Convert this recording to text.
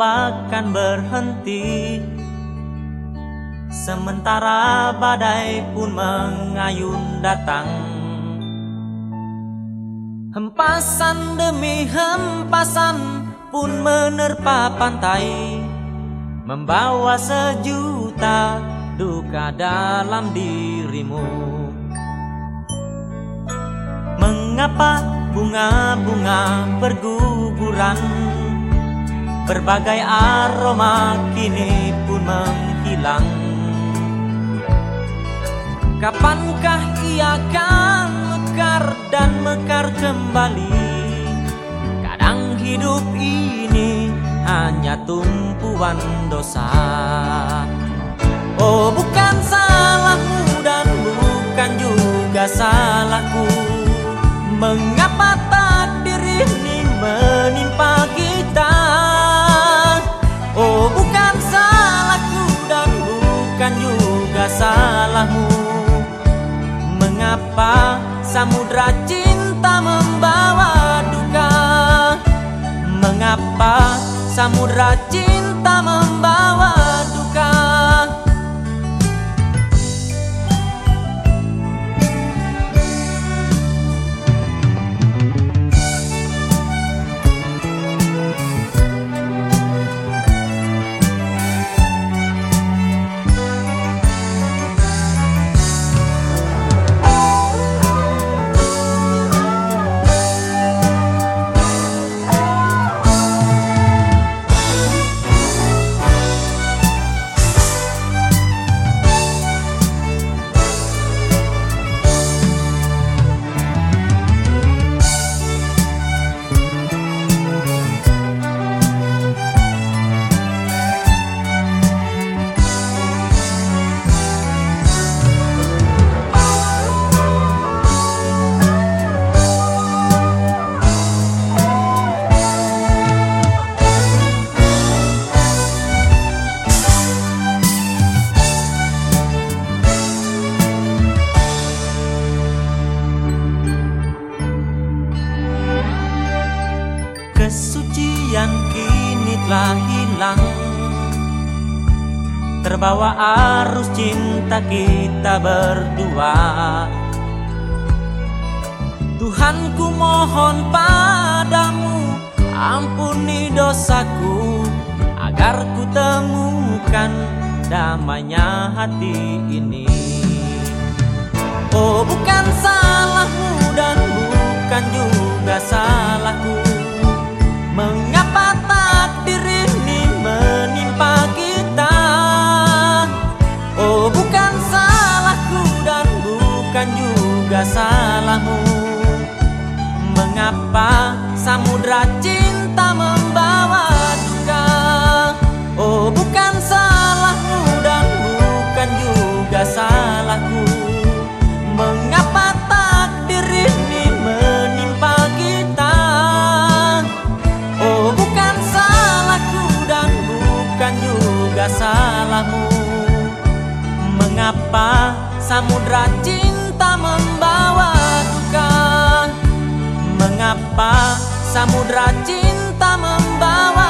takkan berhenti. Sementara badai pun mengayun datang. Hempasan demi hempasan pun menerpa pantai Membawa sejuta duka dalam dirimu. Mengapa bunga-bunga berguguran Berbagai aroma kini pun menghilang. Kapankah ia akan mekar dan mekar kembali? Kadang hidup ini hanya tumpuan dosa. Oh bukan salahmu dan bukan juga salahku. Mengapa takdir samudra cinta membawa duka. Mengapa samudra cinta Kesucian kini telah hilang. Terbawa arus cinta kita berdua. Tuhanku mohon padamu Ampuni dosaku Agar ku temukan damainya hati ini. Oh bukan juga salahmu. Mengapa samudra cinta membawa duka? Oh bukan salahmu dan bukan juga salahku. Mengapa takdir ini menimpa kita? Oh bukan salahku dan bukan juga salahmu. Mengapa samudra cinta tak membawa dukan Mengapa samudra cinta membawa